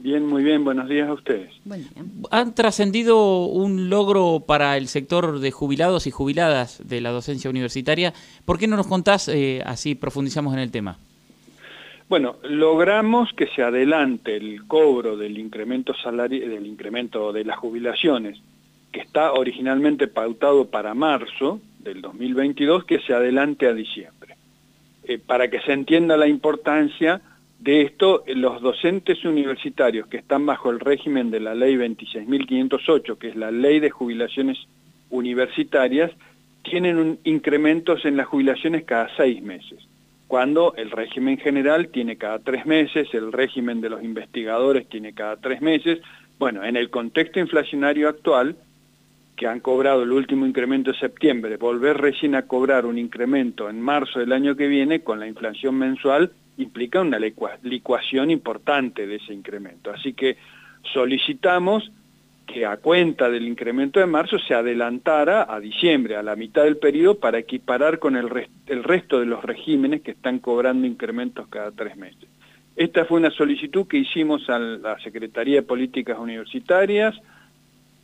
Bien, muy bien, buenos días a ustedes. Han trascendido un logro para el sector de jubilados y jubiladas de la docencia universitaria. ¿Por qué no nos contás, eh, así profundizamos en el tema? Bueno, logramos que se adelante el cobro del incremento salario, del incremento de las jubilaciones, que está originalmente pautado para marzo del 2022, que se adelante a diciembre. Eh, para que se entienda la importancia de esto, los docentes universitarios que están bajo el régimen de la ley 26.508, que es la ley de jubilaciones universitarias, tienen un incrementos en las jubilaciones cada seis meses, cuando el régimen general tiene cada tres meses, el régimen de los investigadores tiene cada tres meses. Bueno, en el contexto inflacionario actual, que han cobrado el último incremento de septiembre, volver recién a cobrar un incremento en marzo del año que viene con la inflación mensual implica una licuación importante de ese incremento. Así que solicitamos que a cuenta del incremento de marzo se adelantara a diciembre, a la mitad del periodo, para equiparar con el, el resto de los regímenes que están cobrando incrementos cada tres meses. Esta fue una solicitud que hicimos a la Secretaría de Políticas Universitarias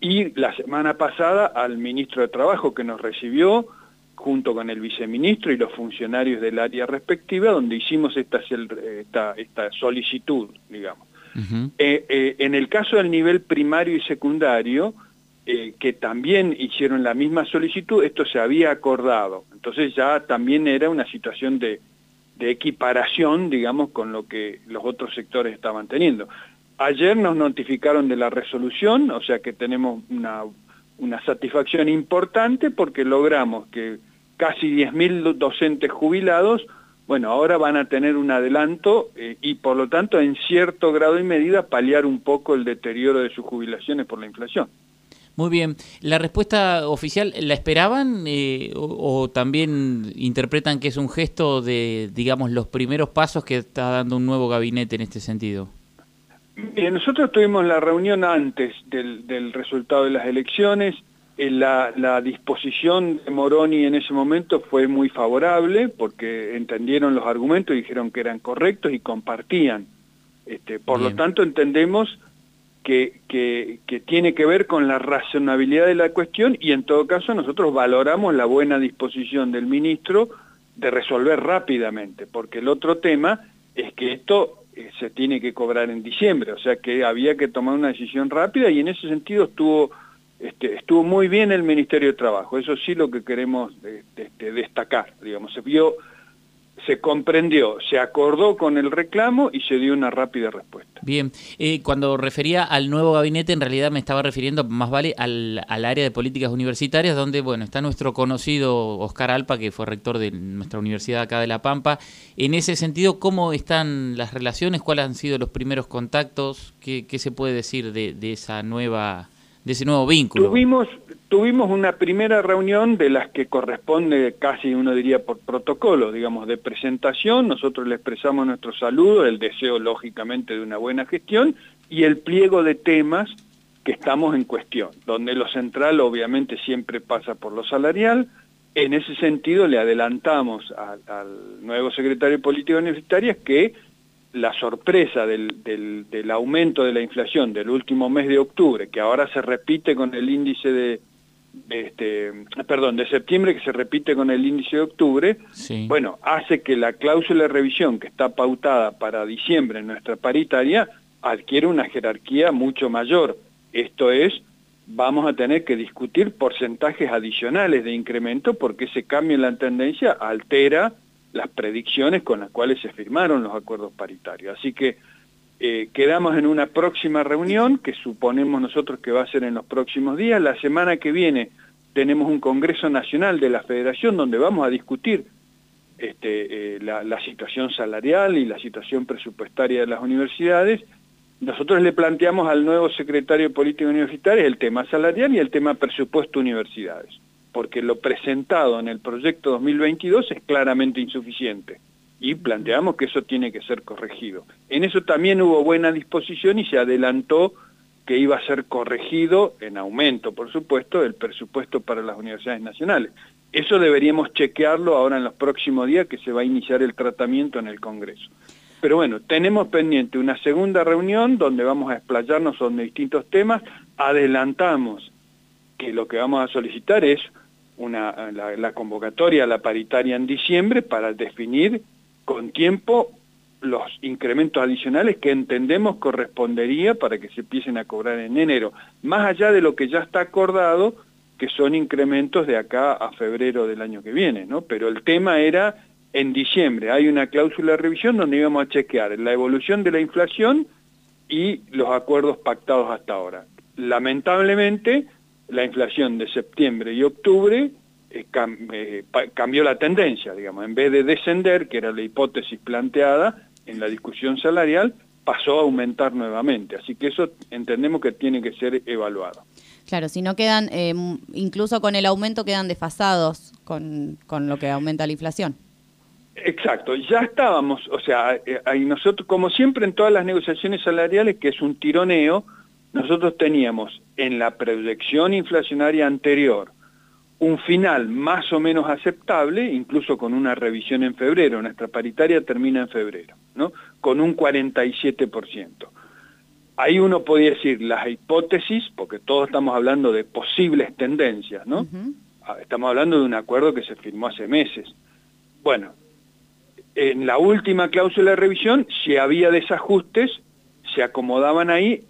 y la semana pasada al Ministro de Trabajo que nos recibió, junto con el viceministro y los funcionarios del área respectiva, donde hicimos esta, esta, esta solicitud, digamos. Eh, eh, en el caso del nivel primario y secundario, eh, que también hicieron la misma solicitud, esto se había acordado. Entonces ya también era una situación de, de equiparación, digamos, con lo que los otros sectores estaban teniendo. Ayer nos notificaron de la resolución, o sea que tenemos una una satisfacción importante porque logramos que casi 10.000 docentes jubilados, bueno, ahora van a tener un adelanto eh, y por lo tanto en cierto grado y medida paliar un poco el deterioro de sus jubilaciones por la inflación. Muy bien. ¿La respuesta oficial la esperaban eh, o, también interpretan que es un gesto de, digamos, los primeros pasos que está dando un nuevo gabinete en este sentido? Nosotros tuvimos la reunión antes del, resultado de las elecciones, eh, la, disposición de Moroni en ese momento fue muy favorable porque entendieron los argumentos, dijeron que eran correctos y compartían. Este, por lo tanto, entendemos que, que, tiene que ver con la razonabilidad de la cuestión y en todo caso nosotros valoramos la buena disposición del ministro de resolver rápidamente, porque el otro tema es que esto se tiene que cobrar en diciembre, o sea que había que tomar una decisión rápida y en ese sentido estuvo, este, estuvo muy bien el Ministerio de Trabajo, eso sí lo que queremos este, destacar, digamos, se vio se comprendió, se acordó con el reclamo y se dio una rápida respuesta. Bien, eh, cuando refería al nuevo gabinete, en realidad me estaba refiriendo más vale al, al, área de políticas universitarias, donde bueno está nuestro conocido Oscar Alpa, que fue rector de nuestra universidad acá de La Pampa. En ese sentido, ¿cómo están las relaciones? ¿Cuáles han sido los primeros contactos? ¿Qué, qué se puede decir de, de esa nueva de ese nuevo vínculo? Tuvimos, tuvimos una primera reunión de las que corresponde casi uno diría por protocolo, digamos, de presentación, nosotros le expresamos nuestro saludo, el deseo lógicamente de una buena gestión y el pliego de temas que estamos en cuestión, donde lo central obviamente siempre pasa por lo salarial, en ese sentido le adelantamos al, al nuevo secretario de Política que la sorpresa del, del, aumento de la inflación del último mes de octubre, que ahora se repite con el índice de, este, perdón, de septiembre que se repite con el índice de octubre, bueno, hace que la cláusula de revisión que está pautada para diciembre en nuestra paritaria adquiere una jerarquía mucho mayor. Esto es, vamos a tener que discutir porcentajes adicionales de incremento porque ese cambio en la tendencia altera las predicciones con las cuales se firmaron los acuerdos paritarios. Así que eh, quedamos en una próxima reunión que suponemos nosotros que va a ser en los próximos días. La semana que viene tenemos un Congreso Nacional de la Federación donde vamos a discutir este, eh, la, la, situación salarial y la situación presupuestaria de las universidades. Nosotros le planteamos al nuevo secretario de Política Universitaria el tema salarial y el tema presupuesto universidades porque lo presentado en el proyecto 2022 es claramente insuficiente y planteamos que eso tiene que ser corregido. En eso también hubo buena disposición y se adelantó que iba a ser corregido en aumento, por supuesto, el presupuesto para las universidades nacionales. Eso deberíamos chequearlo ahora en los próximos días que se va a iniciar el tratamiento en el Congreso. Pero bueno, tenemos pendiente una segunda reunión donde vamos a explayarnos sobre distintos temas, adelantamos que lo que vamos a solicitar es una, la, convocatoria a la paritaria en diciembre para definir con tiempo los incrementos adicionales que entendemos correspondería para que se empiecen a cobrar en enero, más allá de lo que ya está acordado, que son incrementos de acá a febrero del año que viene, ¿no? Pero el tema era en diciembre, hay una cláusula de revisión donde íbamos a chequear la evolución de la inflación y los acuerdos pactados hasta ahora. Lamentablemente, la inflación de septiembre y octubre eh, eh, cambió la tendencia, digamos, en vez de descender, que era la hipótesis planteada en la discusión salarial, pasó a aumentar nuevamente. Así que eso entendemos que tiene que ser evaluado. Claro, si no quedan, eh, incluso con el aumento quedan desfasados con, con, lo que aumenta la inflación. Exacto, ya estábamos, o sea, ahí nosotros, como siempre en todas las negociaciones salariales, que es un tironeo, nosotros teníamos en la proyección inflacionaria anterior un final más o menos aceptable, incluso con una revisión en febrero, nuestra paritaria termina en febrero, ¿no? con un 47%. Ahí uno podía decir las hipótesis, porque todos estamos hablando de posibles tendencias, ¿no? Ah, estamos hablando de un acuerdo que se firmó hace meses. Bueno, en la última cláusula de revisión, si había desajustes, se acomodaban ahí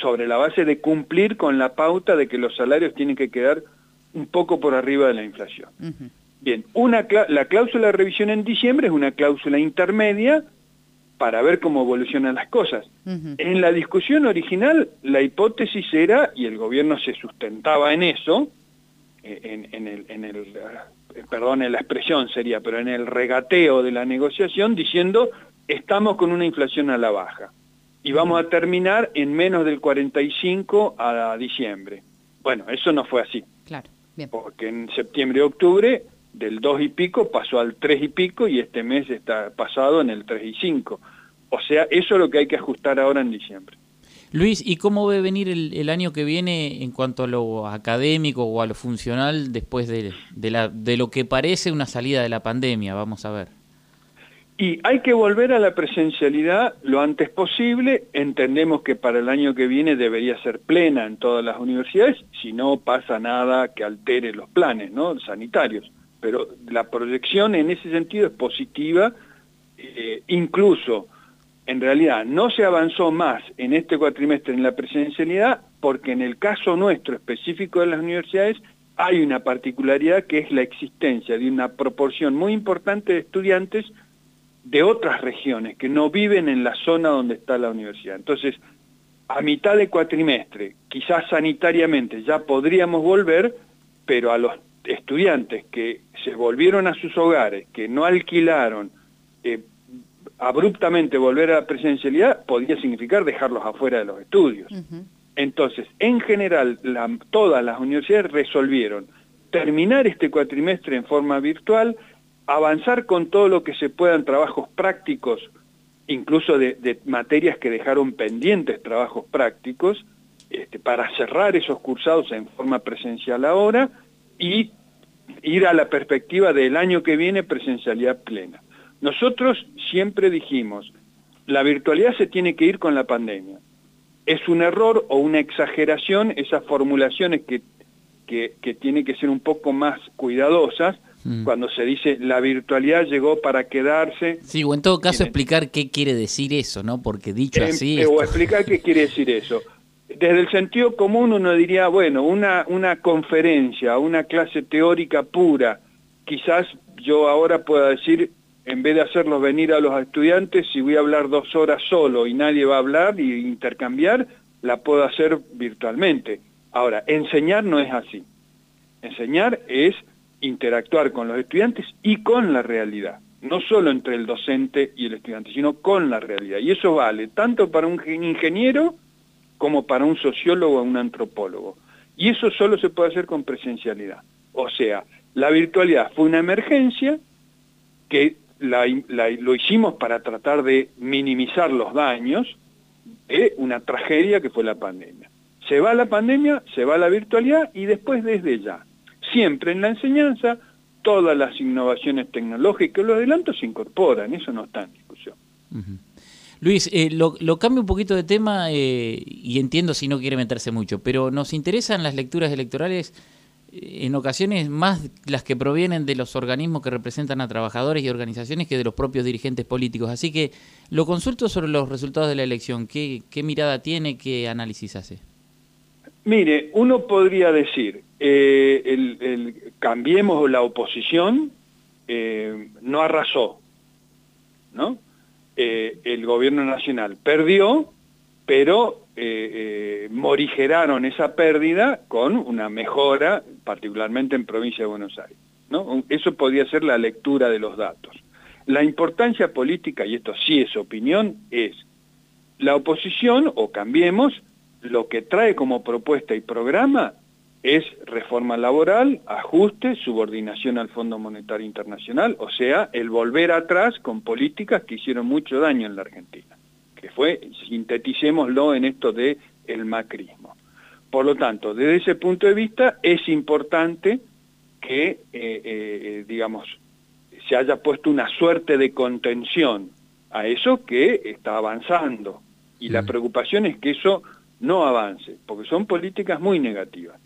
sobre la base de cumplir con la pauta de que los salarios tienen que quedar un poco por arriba de la inflación. Bien, una, la cláusula de revisión en diciembre es una cláusula intermedia para ver cómo evolucionan las cosas. En la discusión original, la hipótesis era, y el gobierno se sustentaba en eso, eh, en, el, en el, eh, perdón, la expresión sería, pero en el regateo de la negociación, diciendo, estamos con una inflación a la baja y vamos a terminar en menos del 45 a diciembre. Bueno, eso no fue así. Claro. Porque en septiembre y octubre del 2 y pico pasó al 3 y pico y este mes está pasado en el 3 y 5. O sea, eso es lo que hay que ajustar ahora en diciembre. Luis, ¿y cómo ve venir el, año que viene en cuanto a lo académico o a lo funcional después de, la, de lo que parece una salida de la pandemia? Vamos a ver. Y hay que volver a la presencialidad lo antes posible. Entendemos que para el año que viene debería ser plena en todas las universidades, si no pasa nada que altere los planes ¿no? sanitarios. Pero la proyección en ese sentido es positiva. Eh, incluso, en realidad, no se avanzó más en este cuatrimestre en la presencialidad porque en el caso nuestro específico de las universidades hay una particularidad que es la existencia de una proporción muy importante de estudiantes de otras regiones que no viven en la zona donde está la universidad. Entonces, a mitad de cuatrimestre, quizás sanitariamente ya podríamos volver, pero a los estudiantes que se volvieron a sus hogares, que no alquilaron, eh, abruptamente volver a la presencialidad podría significar dejarlos afuera de los estudios. Entonces, en general, todas las universidades resolvieron terminar este cuatrimestre en forma virtual avanzar con todo lo que se puedan trabajos prácticos, incluso de, materias que dejaron pendientes trabajos prácticos, este, para cerrar esos cursados en forma presencial ahora y ir a la perspectiva del año que viene presencialidad plena. Nosotros siempre dijimos, la virtualidad se tiene que ir con la pandemia. Es un error o una exageración esas formulaciones que, que, que tienen que ser un poco más cuidadosas, Mm. cuando se dice la virtualidad llegó para quedarse. Sí, o en todo caso explicar qué quiere decir eso, ¿no? Porque dicho así... O explicar qué quiere decir eso. Desde el sentido común uno diría, bueno, una, una conferencia, una clase teórica pura, quizás yo ahora pueda decir, en vez de hacerlos venir a los estudiantes, si voy a hablar dos horas solo y nadie va a hablar y intercambiar, la puedo hacer virtualmente. Ahora, enseñar no es así. Enseñar es interactuar con los estudiantes y con la realidad, no solo entre el docente y el estudiante, sino con la realidad. Y eso vale tanto para un ingeniero como para un sociólogo o un antropólogo. Y eso solo se puede hacer con presencialidad. O sea, la virtualidad fue una emergencia que lo hicimos para tratar de minimizar los daños de una tragedia que fue la pandemia. Se va la pandemia, se va la virtualidad y después desde ya siempre en la enseñanza todas las innovaciones tecnológicas, los adelantos se incorporan, eso no está en discusión. Luis, eh, lo, cambio un poquito de tema eh, y entiendo si no quiere meterse mucho, pero nos interesan las lecturas electorales eh, en ocasiones más las que provienen de los organismos que representan a trabajadores y organizaciones que de los propios dirigentes políticos. Así que lo consulto sobre los resultados de la elección. ¿Qué, mirada tiene? ¿Qué análisis hace? Mire, uno podría decir, el, cambiemos la oposición, no arrasó, ¿no? Eh, el gobierno nacional perdió, pero eh, eh, morigeraron esa pérdida con una mejora, particularmente en provincia de Buenos Aires. ¿no? Eso podría ser la lectura de los datos. La importancia política, y esto sí es opinión, es la oposición, o cambiemos, lo que trae como propuesta y programa es reforma laboral, ajuste, subordinación al Fondo Monetario Internacional, o sea, el volver atrás con políticas que hicieron mucho daño en la Argentina, que fue, sinteticémoslo en esto de el macrismo. Por lo tanto, desde ese punto de vista es importante que, eh, eh, digamos, se haya puesto una suerte de contención a eso que está avanzando. Y la mm. preocupación es que eso no avance, porque son políticas muy negativas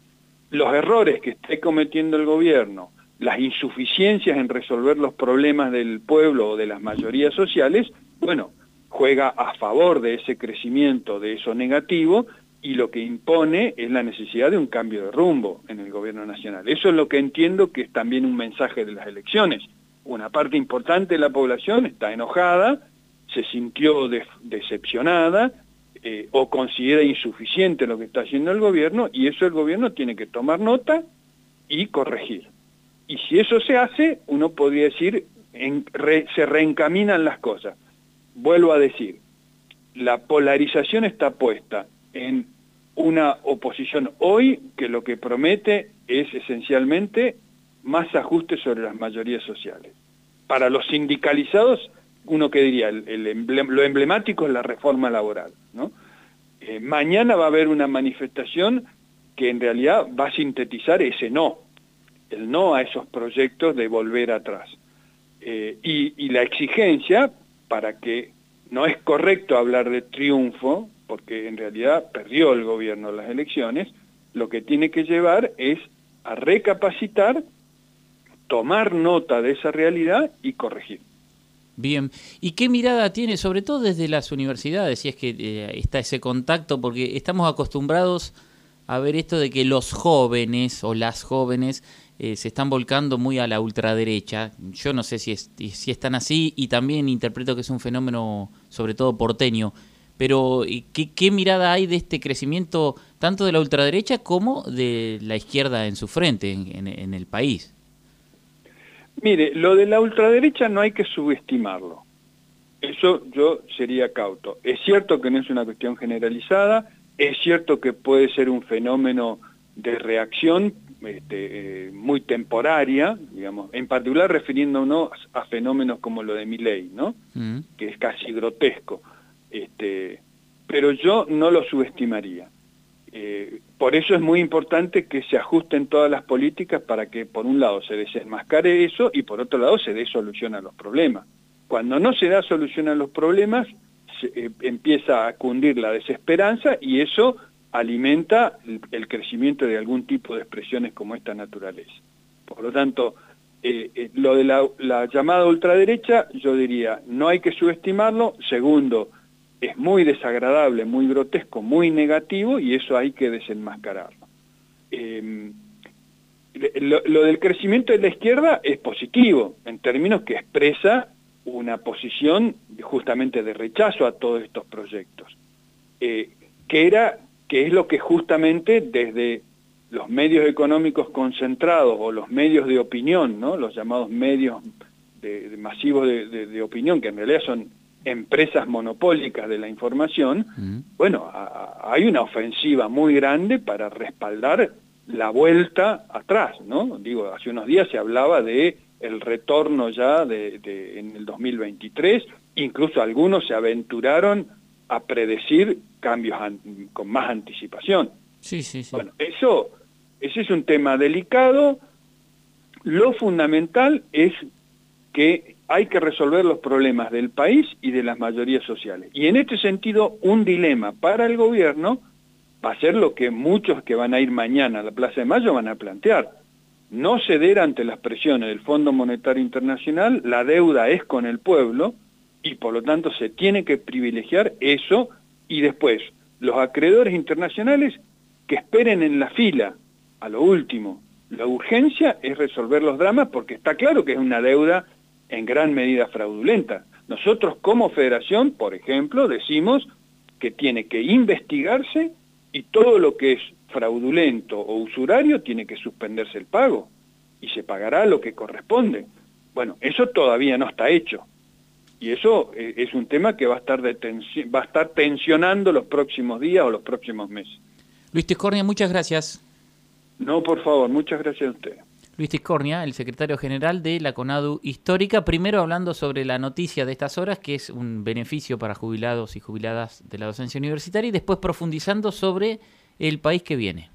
los errores que esté cometiendo el gobierno, las insuficiencias en resolver los problemas del pueblo o de las mayorías sociales, bueno, juega a favor de ese crecimiento, de eso negativo, y lo que impone es la necesidad de un cambio de rumbo en el gobierno nacional. Eso es lo que entiendo que es también un mensaje de las elecciones. Una parte importante de la población está enojada, se sintió decepcionada, eh, o considera insuficiente lo que está haciendo el gobierno y eso el gobierno tiene que tomar nota y corregir. Y si eso se hace, uno podría decir, se reencaminan las cosas. Vuelvo a decir, la polarización está puesta en una oposición hoy que lo que promete es esencialmente más ajustes sobre las mayorías sociales. Para los sindicalizados uno que diría, lo emblemático es la reforma laboral. Eh, mañana va a haber una manifestación que en realidad va a sintetizar ese no, el no a esos proyectos de volver atrás. Eh, y, la exigencia para que no es correcto hablar de triunfo, porque en realidad perdió el gobierno las elecciones, lo que tiene que llevar es a recapacitar, tomar nota de esa realidad y corregir. Bien, ¿y qué mirada tiene, sobre todo desde las universidades, si es que eh, está ese contacto? Porque estamos acostumbrados a ver esto de que los jóvenes o las jóvenes eh, se están volcando muy a la ultraderecha. Yo no sé si, si están así y también interpreto que es un fenómeno sobre todo porteño. Pero ¿qué, qué mirada hay de este crecimiento tanto de la ultraderecha como de la izquierda en su frente en el país? Mire, lo de la ultraderecha no hay que subestimarlo. Eso yo sería cauto. Es cierto que no es una cuestión generalizada, es cierto que puede ser un fenómeno de reacción este, eh, muy temporaria, digamos, en particular refiriéndonos a fenómenos como lo de Milley, ¿no? Mm. Que es casi grotesco. Este, pero yo no lo subestimaría. Eh, por eso es muy importante que se ajusten todas las políticas para que por un lado se desenmascare eso y por otro lado se dé solución a los problemas. Cuando no se da solución a los problemas, eh, empieza a cundir la desesperanza y eso alimenta el, crecimiento de algún tipo de expresiones como esta naturaleza. Por lo tanto, eh, lo de la, la llamada ultraderecha, yo diría, no hay que subestimarlo. Segundo, es muy desagradable, muy grotesco, muy negativo y eso hay que desenmascararlo. Em, lo, del crecimiento de la izquierda es positivo, en términos que expresa una posición justamente de rechazo a todos estos proyectos, eh, que, era, que es lo que justamente desde los medios económicos concentrados o los medios de opinión, ¿no? los llamados medios masivos de opinión, que en realidad son empresas monopólicas de la información, bueno, hay una ofensiva muy grande para respaldar la vuelta atrás, ¿no? Digo, hace unos días se hablaba de el retorno ya de, en el 2023, incluso algunos se aventuraron a predecir cambios con más anticipación. Sí, sí, sí. Bueno, eso, ese es un tema delicado. Lo fundamental es que hay que resolver los problemas del país y de las mayorías sociales. Y en este sentido, un dilema para el gobierno va a ser lo que muchos que van a ir mañana a la Plaza de Mayo van a plantear. No ceder ante las presiones del Fondo Monetario Internacional, la deuda es con el pueblo y por lo tanto se tiene que privilegiar eso y después los acreedores internacionales que esperen en la fila a lo último. La urgencia es resolver los dramas porque está claro que es una deuda en gran medida fraudulenta. Nosotros como federación, por ejemplo, decimos que tiene que investigarse y todo lo que es fraudulento o usurario tiene que suspenderse el pago y se pagará lo que corresponde. Bueno, eso todavía no está hecho. Y eso eh, es un tema que va a estar, va a estar tensionando los próximos días o los próximos meses. Luis Tiscornia, muchas gracias. No, por favor, muchas gracias a usted. Luis Tiscornia, el secretario general de la CONADU Histórica, primero hablando sobre la noticia de estas horas, que es un beneficio para jubilados y jubiladas de la docencia universitaria, y después profundizando sobre el país que viene.